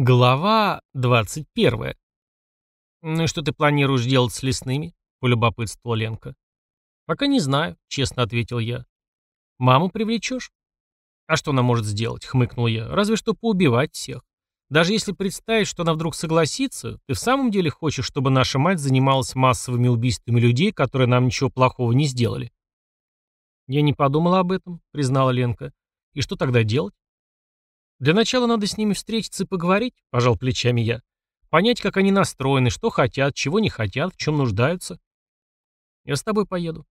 Глава 21. «Ну и что ты планируешь делать с лесными?» — полюбопытствовала Ленка. «Пока не знаю», — честно ответил я. «Маму привлечешь?» «А что она может сделать?» — хмыкнул я. «Разве что поубивать всех. Даже если представить, что она вдруг согласится, ты в самом деле хочешь, чтобы наша мать занималась массовыми убийствами людей, которые нам ничего плохого не сделали?» «Я не подумала об этом», — признала Ленка. «И что тогда делать?» Для начала надо с ними встретиться и поговорить, пожал плечами я. Понять, как они настроены, что хотят, чего не хотят, в чем нуждаются. Я с тобой поеду.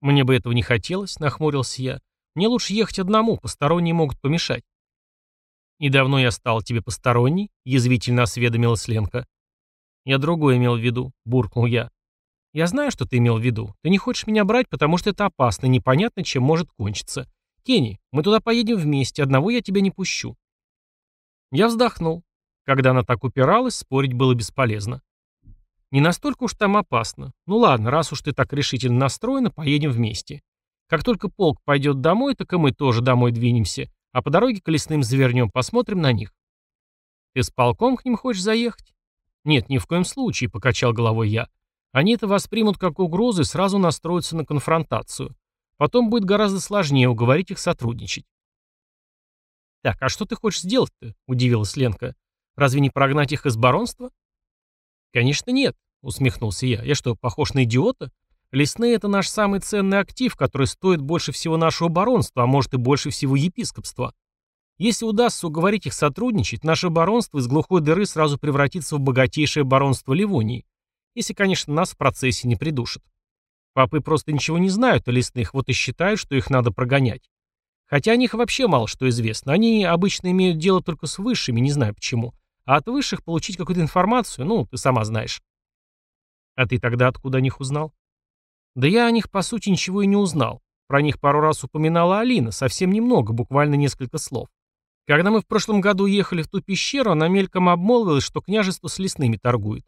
Мне бы этого не хотелось, нахмурился я. Мне лучше ехать одному, посторонние могут помешать. «И давно я стал тебе посторонний?» — язвительно осведомилась Ленка. «Я другое имел в виду», — буркнул я. «Я знаю, что ты имел в виду. Ты не хочешь меня брать, потому что это опасно, непонятно, чем может кончиться. «Кенни, мы туда поедем вместе, одного я тебя не пущу». Я вздохнул. Когда она так упиралась, спорить было бесполезно. Не настолько уж там опасно. Ну ладно, раз уж ты так решительно настроена, поедем вместе. Как только полк пойдет домой, так и мы тоже домой двинемся, а по дороге к лесным завернем, посмотрим на них. Ты с полком к ним хочешь заехать? Нет, ни в коем случае, покачал головой я. Они это воспримут как угрозу и сразу настроятся на конфронтацию. Потом будет гораздо сложнее уговорить их сотрудничать. «Так, а что ты хочешь сделать-то?» – удивилась Ленка. «Разве не прогнать их из баронства?» «Конечно нет», – усмехнулся я. «Я что, похож на идиота? Лесные – это наш самый ценный актив, который стоит больше всего нашего баронства, а может и больше всего епископства. Если удастся уговорить их сотрудничать, наше баронство из глухой дыры сразу превратится в богатейшее баронство Ливонии. Если, конечно, нас в процессе не придушат. Папы просто ничего не знают о лесных, вот и считают, что их надо прогонять. Хотя о них вообще мало что известно. Они обычно имеют дело только с высшими, не знаю почему. А от высших получить какую-то информацию, ну, ты сама знаешь. А ты тогда откуда о них узнал? Да я о них, по сути, ничего и не узнал. Про них пару раз упоминала Алина, совсем немного, буквально несколько слов. Когда мы в прошлом году ехали в ту пещеру, она мельком обмолвилась, что княжество с лесными торгует.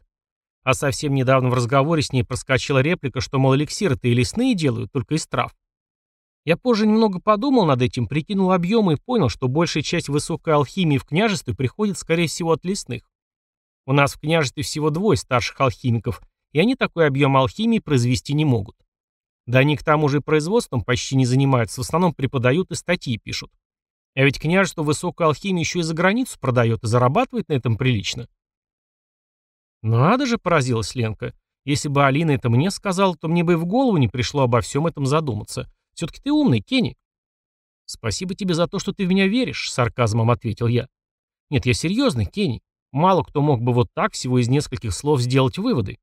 А совсем недавно в разговоре с ней проскочила реплика, что, мол, эликсиры-то и лесные делают, только из трав. Я позже немного подумал над этим, прикинул объемы и понял, что большая часть высокой алхимии в княжестве приходит, скорее всего, от лесных. У нас в княжестве всего двое старших алхимиков, и они такой объем алхимии произвести не могут. Да они к тому же производством почти не занимаются, в основном преподают и статьи пишут. А ведь княжество высокую алхимию еще и за границу продает и зарабатывает на этом прилично. «Надо же», — поразилась Ленка. «Если бы Алина это мне сказала, то мне бы и в голову не пришло обо всем этом задуматься. Все-таки ты умный, Кенни». «Спасибо тебе за то, что ты в меня веришь», — сарказмом ответил я. «Нет, я серьезный, Кенни. Мало кто мог бы вот так всего из нескольких слов сделать выводы».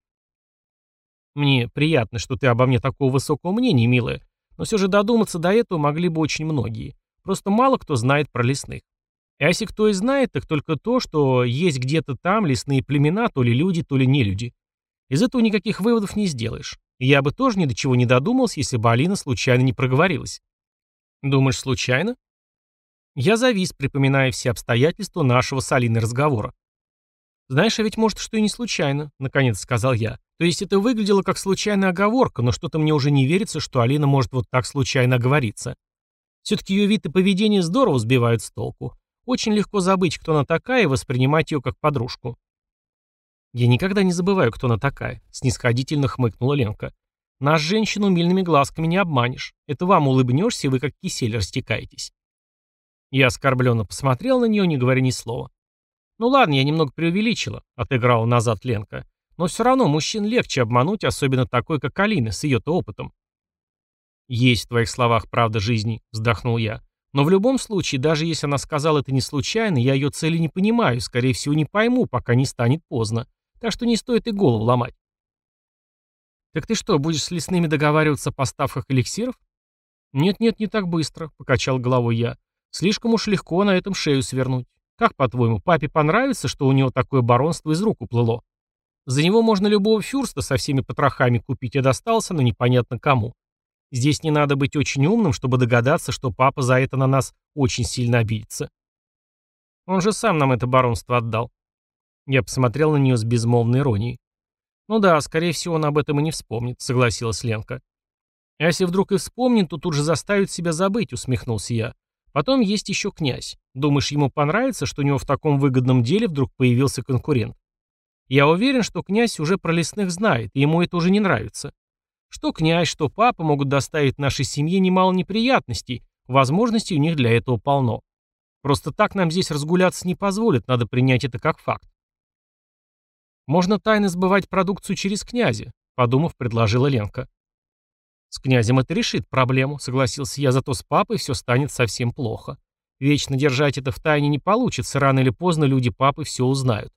«Мне приятно, что ты обо мне такого высокого мнения, милая, но все же додуматься до этого могли бы очень многие. Просто мало кто знает про лесных. А если кто и знает, так только то, что есть где-то там лесные племена, то ли люди, то ли не люди. Из этого никаких выводов не сделаешь. И я бы тоже ни до чего не додумался, если бы Алина случайно не проговорилась. Думаешь, случайно? Я завис, припоминая все обстоятельства нашего с Алиной разговора. «Знаешь, а ведь может, что и не случайно», — наконец сказал я. То есть это выглядело как случайная оговорка, но что-то мне уже не верится, что Алина может вот так случайно оговориться. Все-таки ее вид и поведение здорово сбивают с толку. Очень легко забыть, кто она такая, и воспринимать ее как подружку. «Я никогда не забываю, кто она такая», — снисходительно хмыкнула Ленка. «Нас, женщину, умильными глазками не обманешь. Это вам улыбнешься, и вы как кисель растекаетесь». Я оскорбленно посмотрел на нее, не говоря ни слова. «Ну ладно, я немного преувеличила», — отыграла назад Ленка. «Но все равно мужчин легче обмануть, особенно такой, как Алина, с ее-то опытом». «Есть в твоих словах правда жизни», — вздохнул я. Но в любом случае, даже если она сказала это не случайно, я ее цели не понимаю, скорее всего, не пойму, пока не станет поздно. Так что не стоит и голову ломать. «Так ты что, будешь с лесными договариваться о поставках эликсиров?» «Нет-нет, не так быстро», — покачал головой я. «Слишком уж легко на этом шею свернуть. Как, по-твоему, папе понравится, что у него такое баронство из рук уплыло? За него можно любого фюрста со всеми потрохами купить, и достался, но непонятно кому. Здесь не надо быть очень умным, чтобы догадаться, что папа за это на нас очень сильно обидится. Он же сам нам это баронство отдал. Я посмотрел на нее с безмолвной иронией. Ну да, скорее всего, он об этом и не вспомнит, согласилась Ленка. А если вдруг и вспомнит, то тут же заставит себя забыть, усмехнулся я. Потом есть еще князь. Думаешь, ему понравится, что у него в таком выгодном деле вдруг появился конкурент? Я уверен, что князь уже про лесных знает, и ему это уже не нравится. Что князь, что папа могут доставить нашей семье немало неприятностей, возможностей у них для этого полно. Просто так нам здесь разгуляться не позволят, надо принять это как факт. Можно тайно сбывать продукцию через князя, подумав, предложила Ленка. С князем это решит проблему, согласился я, зато с папой все станет совсем плохо. Вечно держать это в тайне не получится, рано или поздно люди папы все узнают.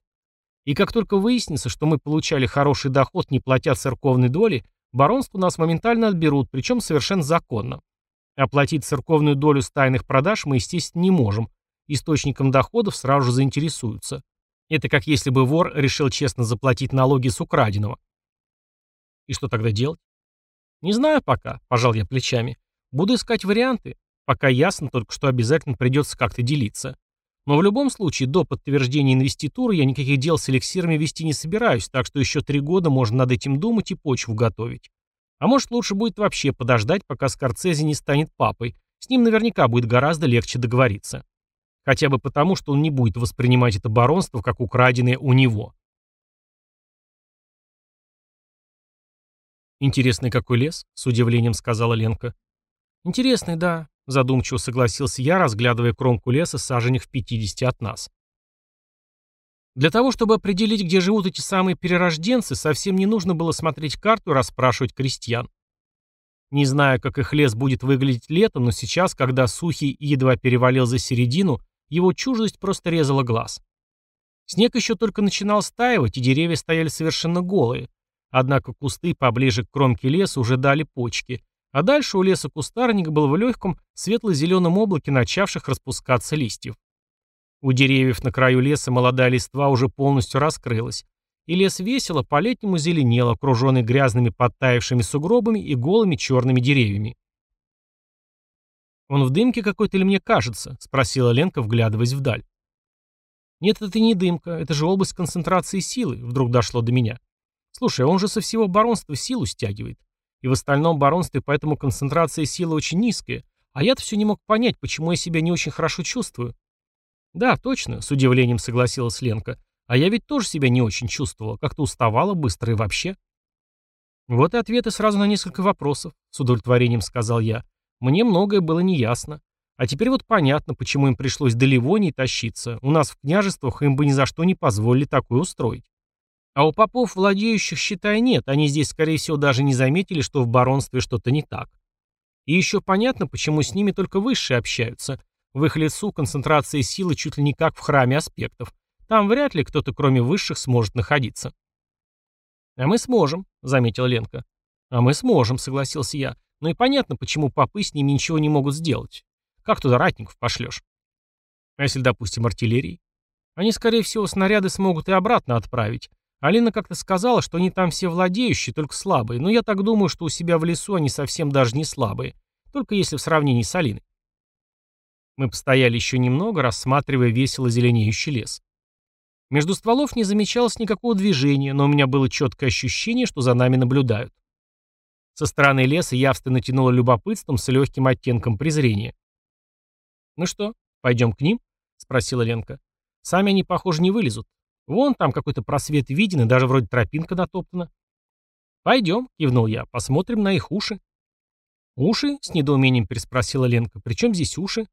И как только выяснится, что мы получали хороший доход, не платя церковной доли, баронство нас моментально отберут, причем совершенно законно. Оплатить церковную долю с тайных продаж мы, естественно, не можем. Источником доходов сразу же заинтересуются. Это как если бы вор решил честно заплатить налоги с украденного. И что тогда делать? Не знаю пока, пожал я плечами. Буду искать варианты. Пока ясно только, что обязательно придется как-то делиться. Но в любом случае, до подтверждения инвеституры я никаких дел с эликсирами вести не собираюсь, так что еще три года можно над этим думать и почву готовить. А может лучше будет вообще подождать, пока Скорцези не станет папой. С ним наверняка будет гораздо легче договориться. Хотя бы потому, что он не будет воспринимать это баронство как украденное у него. «Интересный какой лес», — с удивлением сказала Ленка. «Интересный, да», — задумчиво согласился я, разглядывая кромку леса саженях в 50 от нас. Для того, чтобы определить, где живут эти самые перерожденцы, совсем не нужно было смотреть карту и расспрашивать крестьян. Не знаю, как их лес будет выглядеть летом, но сейчас, когда Сухий едва перевалил за середину, его чуждость просто резала глаз. Снег еще только начинал стаивать, и деревья стояли совершенно голые. Однако кусты поближе к кромке леса уже дали почки, а дальше у леса кустарник был в легком светло-зеленом облаке начавших распускаться листьев. У деревьев на краю леса молодая листва уже полностью раскрылась, и лес весело по-летнему зеленел, окруженный грязными подтаявшими сугробами и голыми черными деревьями. «Он в дымке какой-то или мне кажется?» — спросила Ленка, вглядываясь вдаль. «Нет, это не дымка, это же область концентрации силы», — вдруг дошло до меня. «Слушай, он же со всего баронства силу стягивает. И в остальном баронстве поэтому концентрация силы очень низкая. А я-то все не мог понять, почему я себя не очень хорошо чувствую». «Да, точно», — с удивлением согласилась Ленка. «А я ведь тоже себя не очень чувствовала, как-то уставала быстро и вообще». «Вот и ответы сразу на несколько вопросов», — с удовлетворением сказал я. Мне многое было неясно. А теперь вот понятно, почему им пришлось до Ливонии тащиться. У нас в княжествах им бы ни за что не позволили такое устроить. А у попов, владеющих, считай, нет. Они здесь, скорее всего, даже не заметили, что в баронстве что-то не так. И еще понятно, почему с ними только высшие общаются. В их лицу концентрация силы чуть ли не как в храме аспектов. Там вряд ли кто-то, кроме высших, сможет находиться. «А мы сможем», — заметила Ленка. «А мы сможем», — согласился я. Ну и понятно, почему попы с ними ничего не могут сделать. Как туда ратников пошлешь? А если, допустим, артиллерии? Они, скорее всего, снаряды смогут и обратно отправить. Алина как-то сказала, что они там все владеющие, только слабые. Но я так думаю, что у себя в лесу они совсем даже не слабые. Только если в сравнении с Алиной. Мы постояли еще немного, рассматривая весело зеленеющий лес. Между стволов не замечалось никакого движения, но у меня было четкое ощущение, что за нами наблюдают. Со стороны леса явственно тянуло любопытством с легким оттенком презрения. «Ну что, пойдем к ним?» — спросила Ленка. «Сами они, похоже, не вылезут. Вон там какой-то просвет виден, и даже вроде тропинка натоптана». «Пойдем», — кивнул я, — «посмотрим на их уши». «Уши?» — с недоумением переспросила Ленка. «При чем здесь уши?»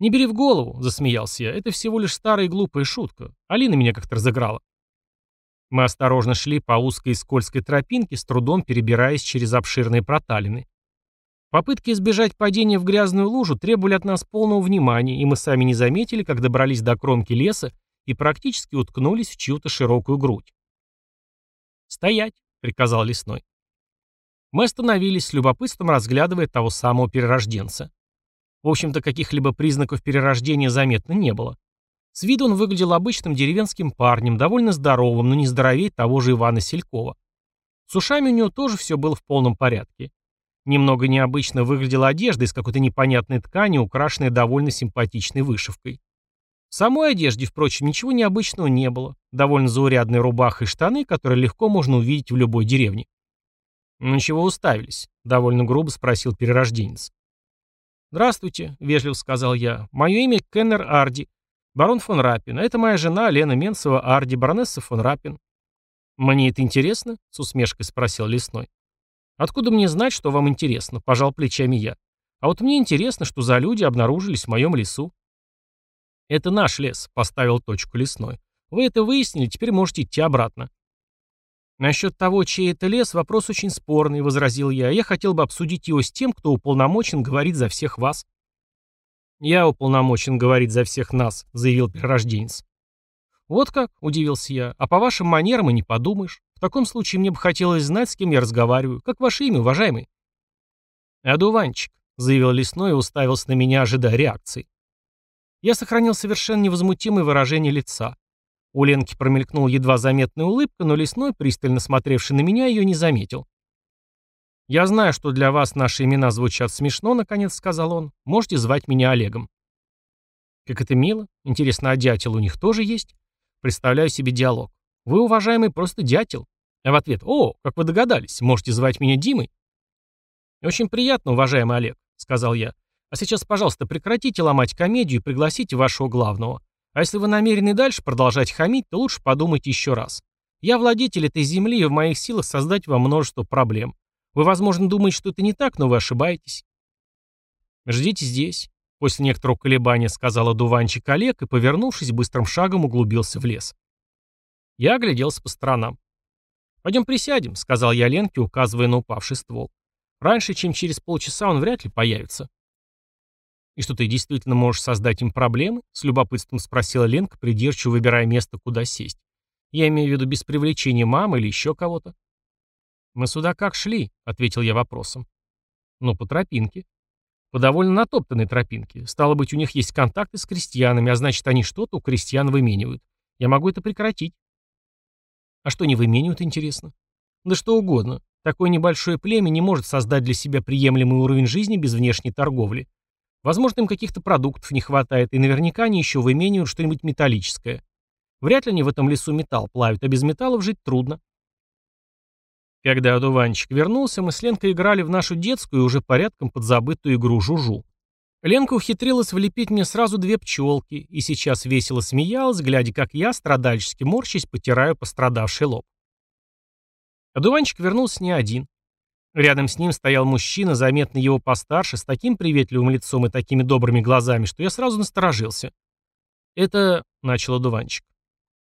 «Не бери в голову», — засмеялся я. «Это всего лишь старая и глупая шутка. Алина меня как-то разыграла». Мы осторожно шли по узкой и скользкой тропинке, с трудом перебираясь через обширные проталины. Попытки избежать падения в грязную лужу требовали от нас полного внимания, и мы сами не заметили, как добрались до кромки леса и практически уткнулись в чью-то широкую грудь. «Стоять!» — приказал лесной. Мы остановились с любопытством, разглядывая того самого перерожденца. В общем-то, каких-либо признаков перерождения заметно не было. С виду он выглядел обычным деревенским парнем, довольно здоровым, но не здоровее того же Ивана Селькова. С ушами у него тоже все было в полном порядке. Немного необычно выглядела одежда из какой-то непонятной ткани, украшенная довольно симпатичной вышивкой. В самой одежде, впрочем, ничего необычного не было. Довольно заурядная рубаха и штаны, которые легко можно увидеть в любой деревне. «Ну чего уставились?» — довольно грубо спросил перерожденец. «Здравствуйте», — вежливо сказал я. «Мое имя Кеннер Арди, барон фон Рапин. Это моя жена Лена Менцева Арди, баронесса фон Рапин». «Мне это интересно?» — с усмешкой спросил Лесной. «Откуда мне знать, что вам интересно?» — пожал плечами я. «А вот мне интересно, что за люди обнаружились в моем лесу». «Это наш лес», — поставил точку Лесной. «Вы это выяснили, теперь можете идти обратно». «Насчет того, чей это лес, вопрос очень спорный», — возразил я. «Я хотел бы обсудить его с тем, кто уполномочен говорить за всех вас». «Я уполномочен говорить за всех нас», — заявил перерожденец. «Вот как?» — удивился я. «А по вашим манерам и не подумаешь. В таком случае мне бы хотелось знать, с кем я разговариваю. Как ваше имя, уважаемый?» «Адуванчик», — заявил Лесной и уставился на меня, ожидая реакции. Я сохранил совершенно невозмутимое выражение лица. У Ленки промелькнула едва заметная улыбка, но Лесной, пристально смотревший на меня, ее не заметил. «Я знаю, что для вас наши имена звучат смешно», — наконец сказал он. «Можете звать меня Олегом». «Как это мило. Интересно, а дятел у них тоже есть?» Представляю себе диалог. «Вы, уважаемый, просто дятел». А в ответ «О, как вы догадались, можете звать меня Димой?» «Очень приятно, уважаемый Олег», — сказал я. «А сейчас, пожалуйста, прекратите ломать комедию и пригласите вашего главного. А если вы намерены дальше продолжать хамить, то лучше подумайте еще раз. Я владетель этой земли, и в моих силах создать вам множество проблем. Вы, возможно, думаете, что это не так, но вы ошибаетесь. Ждите здесь. После некоторого колебания сказала дуванчик Олег и, повернувшись, быстрым шагом углубился в лес. Я огляделся по сторонам. «Пойдем присядем», — сказал я Ленке, указывая на упавший ствол. «Раньше, чем через полчаса, он вряд ли появится». «И что, ты действительно можешь создать им проблемы?» — с любопытством спросила Ленка, придирчиво выбирая место, куда сесть. «Я имею в виду без привлечения мамы или еще кого-то». «Мы сюда как шли?» — ответил я вопросом. «Ну, по тропинке». «По довольно натоптанной тропинке. Стало быть, у них есть контакты с крестьянами, а значит, они что-то у крестьян выменивают. Я могу это прекратить». «А что они выменивают, интересно?» «Да что угодно. Такое небольшое племя не может создать для себя приемлемый уровень жизни без внешней торговли. Возможно, им каких-то продуктов не хватает, и наверняка они еще выменивают что-нибудь металлическое. Вряд ли они в этом лесу металл плавят, а без металлов жить трудно. Когда одуванчик вернулся, мы с Ленкой играли в нашу детскую уже порядком подзабытую игру «Жужу». Ленка ухитрилась влепить мне сразу две пчелки, и сейчас весело смеялась, глядя, как я, страдальчески морщись, потираю пострадавший лоб. Одуванчик вернулся не один. Рядом с ним стоял мужчина, заметно его постарше, с таким приветливым лицом и такими добрыми глазами, что я сразу насторожился. «Это...» — начал одуванчик.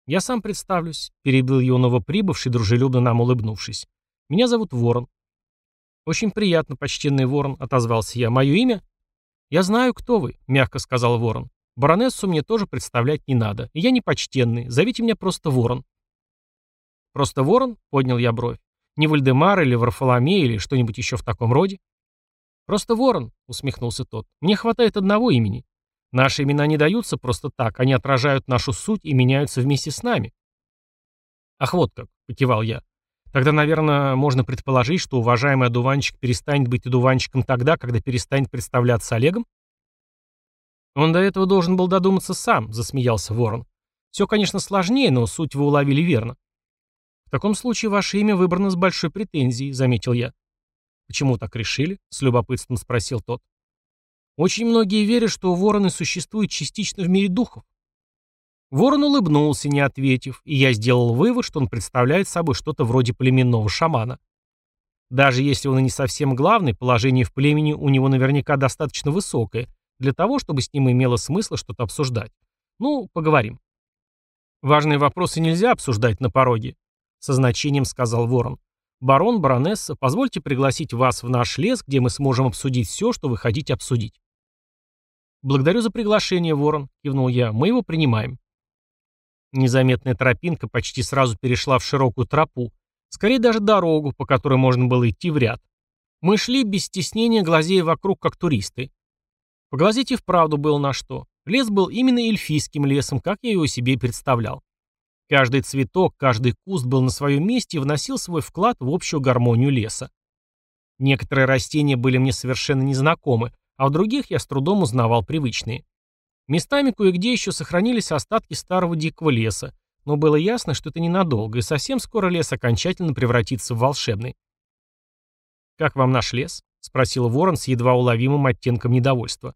«Я сам представлюсь», — перебил его новоприбывший, дружелюбно нам улыбнувшись. «Меня зовут Ворон». «Очень приятно, почтенный Ворон», — отозвался я. «Мое имя?» «Я знаю, кто вы», — мягко сказал Ворон. «Баронессу мне тоже представлять не надо. Я не почтенный. Зовите меня просто Ворон». «Просто Ворон?» — поднял я бровь. Не Вальдемар или Варфоломей или что-нибудь еще в таком роде? Просто ворон, усмехнулся тот. Мне хватает одного имени. Наши имена не даются просто так, они отражают нашу суть и меняются вместе с нами. Ах, вот как, покивал я. Тогда, наверное, можно предположить, что уважаемый одуванчик перестанет быть одуванчиком тогда, когда перестанет представляться Олегом? Он до этого должен был додуматься сам, засмеялся ворон. Все, конечно, сложнее, но суть вы уловили верно. «В таком случае ваше имя выбрано с большой претензией», — заметил я. «Почему так решили?» — с любопытством спросил тот. «Очень многие верят, что вороны существуют частично в мире духов». Ворон улыбнулся, не ответив, и я сделал вывод, что он представляет собой что-то вроде племенного шамана. Даже если он и не совсем главный, положение в племени у него наверняка достаточно высокое, для того, чтобы с ним имело смысл что-то обсуждать. Ну, поговорим. Важные вопросы нельзя обсуждать на пороге. Со значением сказал Ворон. «Барон, баронесса, позвольте пригласить вас в наш лес, где мы сможем обсудить все, что вы хотите обсудить». «Благодарю за приглашение, Ворон», — кивнул я. «Мы его принимаем». Незаметная тропинка почти сразу перешла в широкую тропу, скорее даже дорогу, по которой можно было идти в ряд. Мы шли без стеснения, глазея вокруг, как туристы. Поглазеть и вправду было на что. Лес был именно эльфийским лесом, как я его себе представлял. Каждый цветок, каждый куст был на своем месте и вносил свой вклад в общую гармонию леса. Некоторые растения были мне совершенно незнакомы, а в других я с трудом узнавал привычные. Местами кое-где еще сохранились остатки старого дикого леса, но было ясно, что это ненадолго, и совсем скоро лес окончательно превратится в волшебный. «Как вам наш лес?» — спросил Ворон с едва уловимым оттенком недовольства.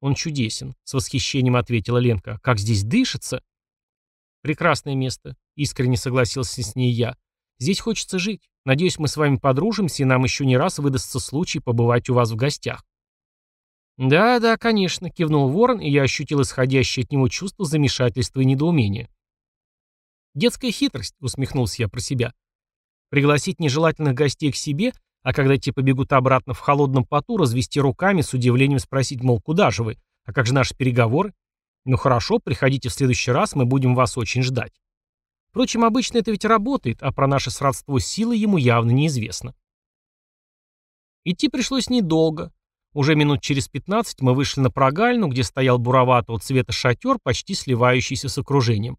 «Он чудесен», — с восхищением ответила Ленка. «Как здесь дышится!» «Прекрасное место», — искренне согласился с ней я. «Здесь хочется жить. Надеюсь, мы с вами подружимся, и нам еще не раз выдастся случай побывать у вас в гостях». «Да, да, конечно», — кивнул Ворон, и я ощутил исходящее от него чувство замешательства и недоумения. «Детская хитрость», — усмехнулся я про себя. «Пригласить нежелательных гостей к себе, а когда те побегут обратно в холодном поту, развести руками, с удивлением спросить, мол, куда же вы? А как же наши переговоры? Ну хорошо, приходите в следующий раз, мы будем вас очень ждать». Впрочем, обычно это ведь работает, а про наше сродство силы ему явно неизвестно. Идти пришлось недолго. Уже минут через пятнадцать мы вышли на прогалину, где стоял буроватого цвета шатер, почти сливающийся с окружением.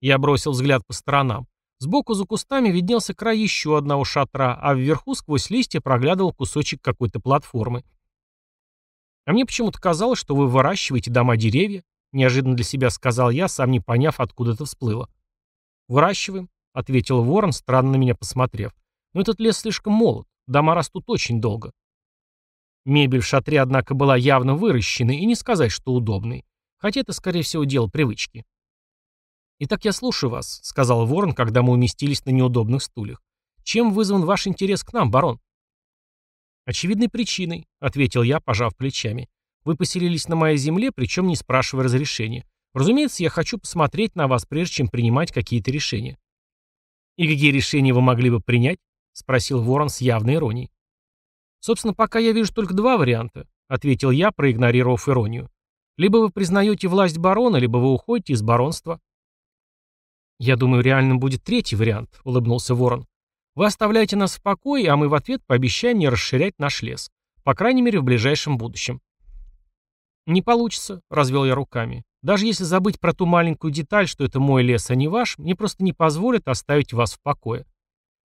Я бросил взгляд по сторонам. Сбоку за кустами виднелся край еще одного шатра, а вверху сквозь листья проглядывал кусочек какой-то платформы. А мне почему-то казалось, что вы выращиваете дома-деревья, неожиданно для себя сказал я, сам не поняв, откуда это всплыло. «Выращиваем», — ответил ворон, странно на меня посмотрев. «Но этот лес слишком молод, дома растут очень долго». Мебель в шатре, однако, была явно выращенной, и не сказать, что удобной. Хотя это, скорее всего, дело привычки. «Итак, я слушаю вас», — сказал ворон, когда мы уместились на неудобных стульях. «Чем вызван ваш интерес к нам, барон?» «Очевидной причиной», — ответил я, пожав плечами. «Вы поселились на моей земле, причем не спрашивая разрешения. Разумеется, я хочу посмотреть на вас, прежде чем принимать какие-то решения». «И какие решения вы могли бы принять?» — спросил Ворон с явной иронией. «Собственно, пока я вижу только два варианта», — ответил я, проигнорировав иронию. «Либо вы признаете власть барона, либо вы уходите из баронства». «Я думаю, реально будет третий вариант», — улыбнулся Ворон. «Вы оставляете нас в покое, а мы в ответ пообещаем не расширять наш лес. По крайней мере, в ближайшем будущем». «Не получится», — развел я руками. Даже если забыть про ту маленькую деталь, что это мой лес, а не ваш, мне просто не позволят оставить вас в покое.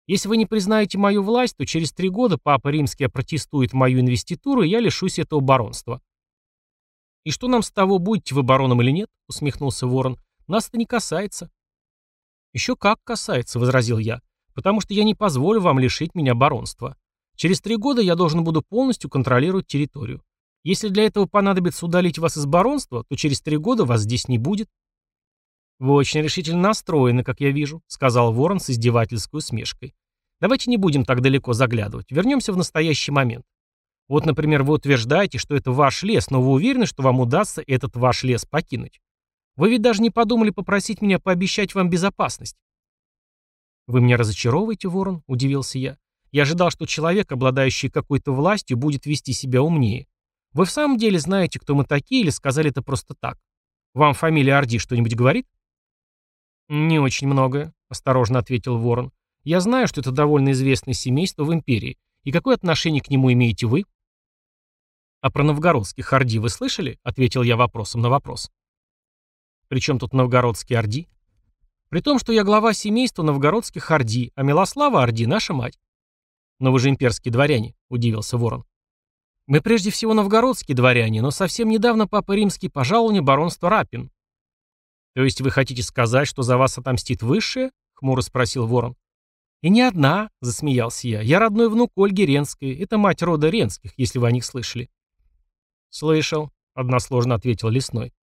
Если вы не признаете мою власть, то через три года папа римский опротестует мою инвеституру, и я лишусь этого баронства. «И что нам с того, будете вы бароном или нет?» — усмехнулся ворон. «Нас это не касается». «Еще как касается», — возразил я, «потому что я не позволю вам лишить меня баронства. Через три года я должен буду полностью контролировать территорию. Если для этого понадобится удалить вас из баронства, то через три года вас здесь не будет». «Вы очень решительно настроены, как я вижу», — сказал Ворон с издевательской усмешкой. «Давайте не будем так далеко заглядывать. Вернемся в настоящий момент. Вот, например, вы утверждаете, что это ваш лес, но вы уверены, что вам удастся этот ваш лес покинуть? Вы ведь даже не подумали попросить меня пообещать вам безопасность». «Вы меня разочаровываете, Ворон?» — удивился я. «Я ожидал, что человек, обладающий какой-то властью, будет вести себя умнее. Вы в самом деле знаете, кто мы такие, или сказали это просто так? Вам фамилия Орди что-нибудь говорит? Не очень многое, осторожно ответил Ворон. Я знаю, что это довольно известное семейство в империи. И какое отношение к нему имеете вы? А про новгородских Орди вы слышали? Ответил я вопросом на вопрос. Причем тут новгородские Орди? При том, что я глава семейства новгородских Орди, а Милослава Орди наша мать. Но вы же имперские дворяне, удивился Ворон. Мы прежде всего новгородские дворяне, но совсем недавно папа римский пожаловал мне баронство Рапин. То есть вы хотите сказать, что за вас отомстит высшее? Хмуро спросил ворон. И не одна, засмеялся я. Я родной внук Ольги Ренской. Это мать рода Ренских, если вы о них слышали. Слышал, односложно ответил лесной.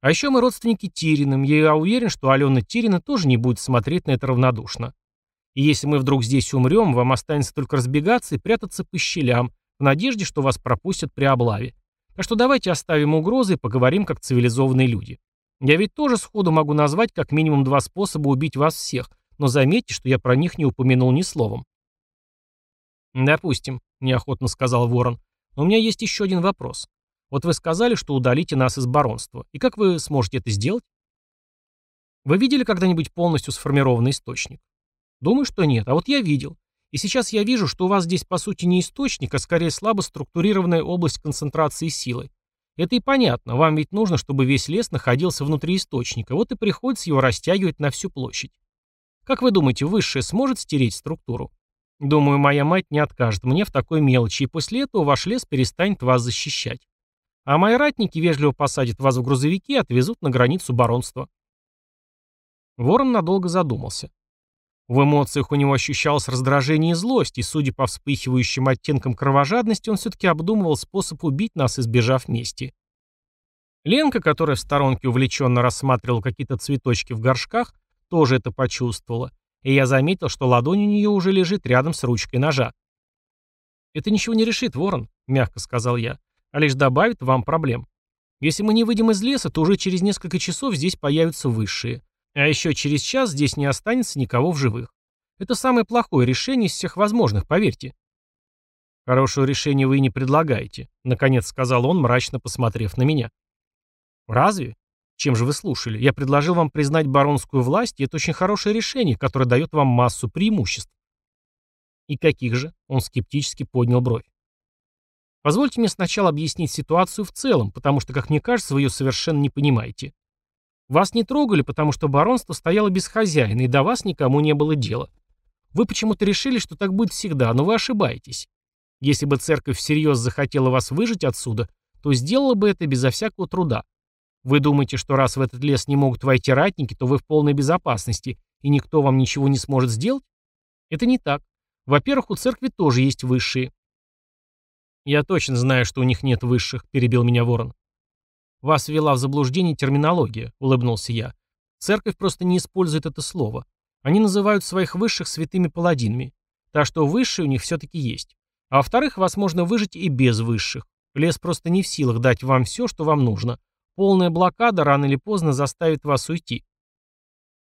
А еще мы родственники Тириным. Я уверен, что Алена Тирина тоже не будет смотреть на это равнодушно. И если мы вдруг здесь умрем, вам останется только разбегаться и прятаться по щелям, в надежде, что вас пропустят при облаве. Так что давайте оставим угрозы и поговорим как цивилизованные люди. Я ведь тоже сходу могу назвать как минимум два способа убить вас всех, но заметьте, что я про них не упомянул ни словом. «Допустим», — неохотно сказал Ворон, — «но у меня есть еще один вопрос. Вот вы сказали, что удалите нас из баронства. И как вы сможете это сделать?» Вы видели когда-нибудь полностью сформированный источник? Думаю, что нет, а вот я видел. И сейчас я вижу, что у вас здесь по сути не источник, а скорее слабо структурированная область концентрации силы. Это и понятно, вам ведь нужно, чтобы весь лес находился внутри источника, вот и приходится его растягивать на всю площадь. Как вы думаете, высшее сможет стереть структуру? Думаю, моя мать не откажет мне в такой мелочи, и после этого ваш лес перестанет вас защищать. А мои ратники вежливо посадят вас в грузовики и отвезут на границу баронства. Ворон надолго задумался. В эмоциях у него ощущалось раздражение и злость, и, судя по вспыхивающим оттенкам кровожадности, он все-таки обдумывал способ убить нас, избежав мести. Ленка, которая в сторонке увлеченно рассматривала какие-то цветочки в горшках, тоже это почувствовала, и я заметил, что ладонь у нее уже лежит рядом с ручкой ножа. «Это ничего не решит, Ворон», — мягко сказал я, — «а лишь добавит вам проблем. Если мы не выйдем из леса, то уже через несколько часов здесь появятся высшие. А еще через час здесь не останется никого в живых. Это самое плохое решение из всех возможных, поверьте. Хорошего решения вы и не предлагаете, наконец сказал он, мрачно посмотрев на меня. Разве? Чем же вы слушали? Я предложил вам признать баронскую власть, и это очень хорошее решение, которое дает вам массу преимуществ. И каких же? Он скептически поднял бровь. Позвольте мне сначала объяснить ситуацию в целом, потому что, как мне кажется, вы ее совершенно не понимаете. Вас не трогали, потому что баронство стояло без хозяина, и до вас никому не было дела. Вы почему-то решили, что так будет всегда, но вы ошибаетесь. Если бы церковь всерьез захотела вас выжить отсюда, то сделала бы это безо всякого труда. Вы думаете, что раз в этот лес не могут войти ратники, то вы в полной безопасности, и никто вам ничего не сможет сделать? Это не так. Во-первых, у церкви тоже есть высшие. Я точно знаю, что у них нет высших, перебил меня ворон. «Вас ввела в заблуждение терминология», — улыбнулся я. «Церковь просто не использует это слово. Они называют своих высших святыми паладинами. Так что высшие у них все-таки есть. А во-вторых, вас можно выжить и без высших. Лес просто не в силах дать вам все, что вам нужно. Полная блокада рано или поздно заставит вас уйти».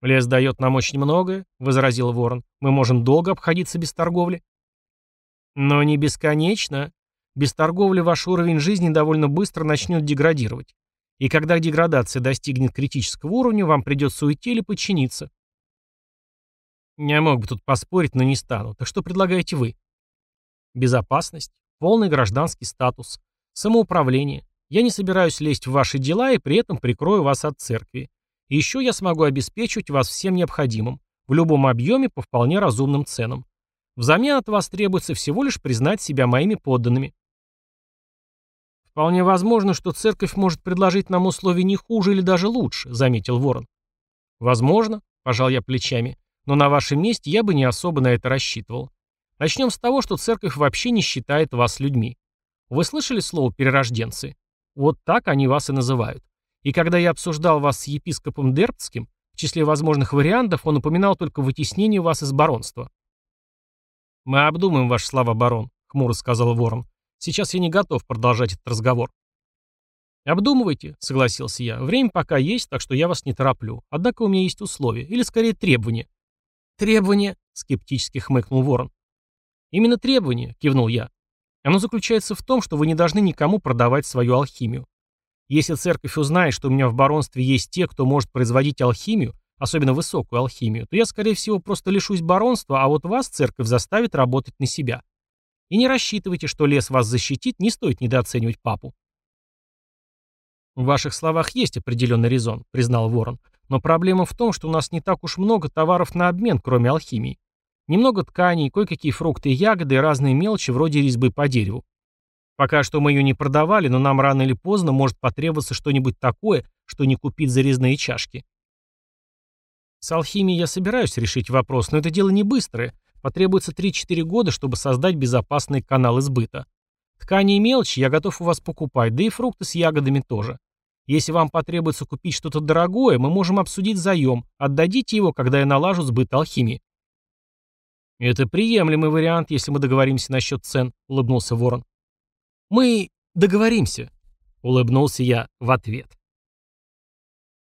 «Лес дает нам очень многое», — возразил Ворон. «Мы можем долго обходиться без торговли». «Но не бесконечно», без торговли ваш уровень жизни довольно быстро начнет деградировать. И когда деградация достигнет критического уровня, вам придется уйти или подчиниться. Я мог бы тут поспорить, но не стану. Так что предлагаете вы? Безопасность, полный гражданский статус, самоуправление. Я не собираюсь лезть в ваши дела и при этом прикрою вас от церкви. И еще я смогу обеспечивать вас всем необходимым, в любом объеме по вполне разумным ценам. Взамен от вас требуется всего лишь признать себя моими подданными. «Вполне возможно, что церковь может предложить нам условия не хуже или даже лучше», — заметил Ворон. «Возможно», — пожал я плечами, — «но на вашем месте я бы не особо на это рассчитывал. Начнем с того, что церковь вообще не считает вас людьми. Вы слышали слово «перерожденцы»? Вот так они вас и называют. И когда я обсуждал вас с епископом Дербцким, в числе возможных вариантов он упоминал только вытеснение вас из баронства. «Мы обдумаем ваши слова, барон», — хмуро сказал Ворон. Сейчас я не готов продолжать этот разговор. «Обдумывайте», — согласился я. «Время пока есть, так что я вас не тороплю. Однако у меня есть условия, или скорее требования». «Требования?» — скептически хмыкнул Ворон. «Именно требование», — кивнул я. «Оно заключается в том, что вы не должны никому продавать свою алхимию. Если церковь узнает, что у меня в баронстве есть те, кто может производить алхимию, особенно высокую алхимию, то я, скорее всего, просто лишусь баронства, а вот вас церковь заставит работать на себя. И не рассчитывайте, что лес вас защитит, не стоит недооценивать папу. В ваших словах есть определенный резон, признал Ворон. Но проблема в том, что у нас не так уж много товаров на обмен, кроме алхимии. Немного тканей, кое-какие фрукты ягоды и разные мелочи вроде резьбы по дереву. Пока что мы ее не продавали, но нам рано или поздно может потребоваться что-нибудь такое, что не купить за резные чашки. С алхимией я собираюсь решить вопрос, но это дело не быстрое, Потребуется 3-4 года, чтобы создать безопасный канал избыта. Ткани и мелочи я готов у вас покупать, да и фрукты с ягодами тоже. Если вам потребуется купить что-то дорогое, мы можем обсудить заем. Отдадите его, когда я налажу сбыт алхимии. Это приемлемый вариант, если мы договоримся насчет цен, улыбнулся Ворон. Мы договоримся, улыбнулся я в ответ.